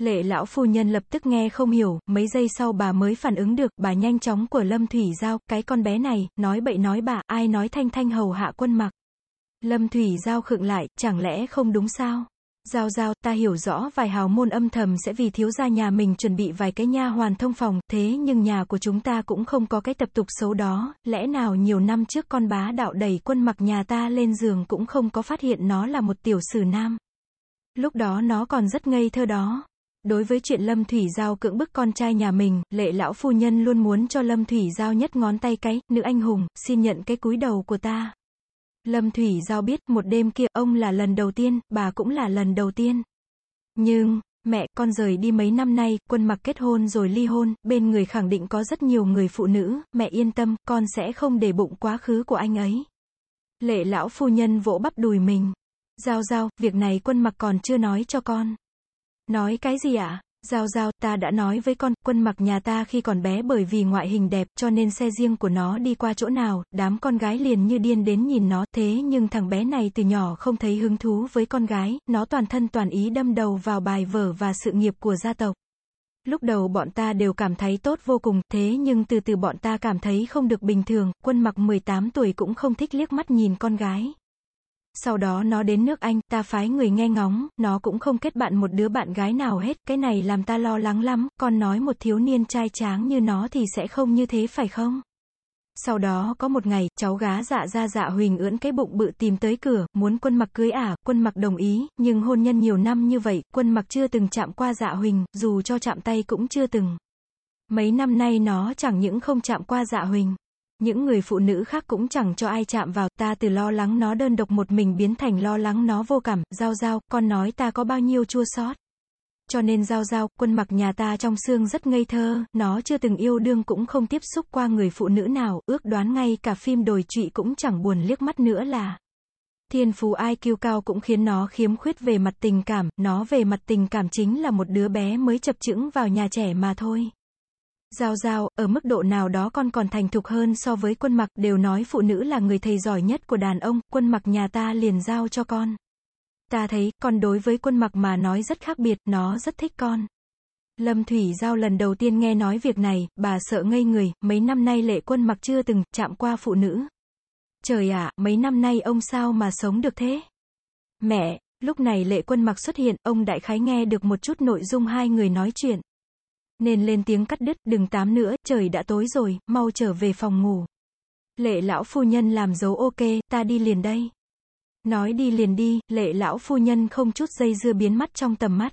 Lệ lão phu nhân lập tức nghe không hiểu, mấy giây sau bà mới phản ứng được, bà nhanh chóng của Lâm Thủy Giao, cái con bé này, nói bậy nói bạ, ai nói thanh thanh hầu hạ quân mặc. Lâm Thủy Giao khựng lại, chẳng lẽ không đúng sao? Giao giao, ta hiểu rõ vài hào môn âm thầm sẽ vì thiếu gia nhà mình chuẩn bị vài cái nha hoàn thông phòng, thế nhưng nhà của chúng ta cũng không có cái tập tục xấu đó, lẽ nào nhiều năm trước con bá đạo đẩy quân mặc nhà ta lên giường cũng không có phát hiện nó là một tiểu sử nam. Lúc đó nó còn rất ngây thơ đó. Đối với chuyện Lâm Thủy Giao cưỡng bức con trai nhà mình, lệ lão phu nhân luôn muốn cho Lâm Thủy Giao nhất ngón tay cái, nữ anh hùng, xin nhận cái cúi đầu của ta. Lâm Thủy Giao biết, một đêm kia, ông là lần đầu tiên, bà cũng là lần đầu tiên. Nhưng, mẹ, con rời đi mấy năm nay, quân mặc kết hôn rồi ly hôn, bên người khẳng định có rất nhiều người phụ nữ, mẹ yên tâm, con sẽ không để bụng quá khứ của anh ấy. Lệ lão phu nhân vỗ bắp đùi mình. Giao giao, việc này quân mặc còn chưa nói cho con. Nói cái gì ạ? À? Giao giao, ta đã nói với con, quân mặc nhà ta khi còn bé bởi vì ngoại hình đẹp cho nên xe riêng của nó đi qua chỗ nào, đám con gái liền như điên đến nhìn nó, thế nhưng thằng bé này từ nhỏ không thấy hứng thú với con gái, nó toàn thân toàn ý đâm đầu vào bài vở và sự nghiệp của gia tộc. Lúc đầu bọn ta đều cảm thấy tốt vô cùng, thế nhưng từ từ bọn ta cảm thấy không được bình thường, quân mặc 18 tuổi cũng không thích liếc mắt nhìn con gái. Sau đó nó đến nước Anh, ta phái người nghe ngóng, nó cũng không kết bạn một đứa bạn gái nào hết, cái này làm ta lo lắng lắm, con nói một thiếu niên trai tráng như nó thì sẽ không như thế phải không? Sau đó có một ngày, cháu gá dạ ra dạ huỳnh ưỡn cái bụng bự tìm tới cửa, muốn quân mặc cưới ả, quân mặc đồng ý, nhưng hôn nhân nhiều năm như vậy, quân mặc chưa từng chạm qua dạ huỳnh, dù cho chạm tay cũng chưa từng. Mấy năm nay nó chẳng những không chạm qua dạ huỳnh, những người phụ nữ khác cũng chẳng cho ai chạm vào, ta từ lo lắng nó đơn độc một mình biến thành lo lắng nó vô cảm, giao giao, con nói ta có bao nhiêu chua xót. Cho nên giao giao, quân mặc nhà ta trong xương rất ngây thơ, nó chưa từng yêu đương cũng không tiếp xúc qua người phụ nữ nào, ước đoán ngay cả phim đồi trụy cũng chẳng buồn liếc mắt nữa là. Thiên phú ai kiêu cao cũng khiến nó khiếm khuyết về mặt tình cảm, nó về mặt tình cảm chính là một đứa bé mới chập chững vào nhà trẻ mà thôi. Giao giao, ở mức độ nào đó con còn thành thục hơn so với quân mặc, đều nói phụ nữ là người thầy giỏi nhất của đàn ông, quân mặc nhà ta liền giao cho con. Ta thấy, con đối với quân mặc mà nói rất khác biệt, nó rất thích con. Lâm Thủy Giao lần đầu tiên nghe nói việc này, bà sợ ngây người, mấy năm nay lệ quân mặc chưa từng chạm qua phụ nữ. Trời ạ, mấy năm nay ông sao mà sống được thế? Mẹ, lúc này lệ quân mặc xuất hiện, ông đại khái nghe được một chút nội dung hai người nói chuyện. Nên lên tiếng cắt đứt, đừng tám nữa, trời đã tối rồi, mau trở về phòng ngủ. Lệ lão phu nhân làm dấu ok, ta đi liền đây. Nói đi liền đi, lệ lão phu nhân không chút dây dưa biến mất trong tầm mắt.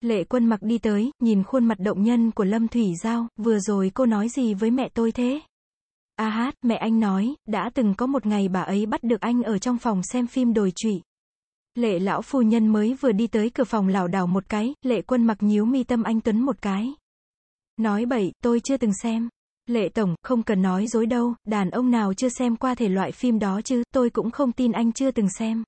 Lệ quân mặc đi tới, nhìn khuôn mặt động nhân của Lâm Thủy Giao, vừa rồi cô nói gì với mẹ tôi thế? A hát, mẹ anh nói, đã từng có một ngày bà ấy bắt được anh ở trong phòng xem phim đồi trụy. Lệ lão phu nhân mới vừa đi tới cửa phòng lảo đảo một cái, lệ quân mặc nhíu mi tâm anh Tuấn một cái. Nói bậy, tôi chưa từng xem. Lệ Tổng, không cần nói dối đâu, đàn ông nào chưa xem qua thể loại phim đó chứ, tôi cũng không tin anh chưa từng xem.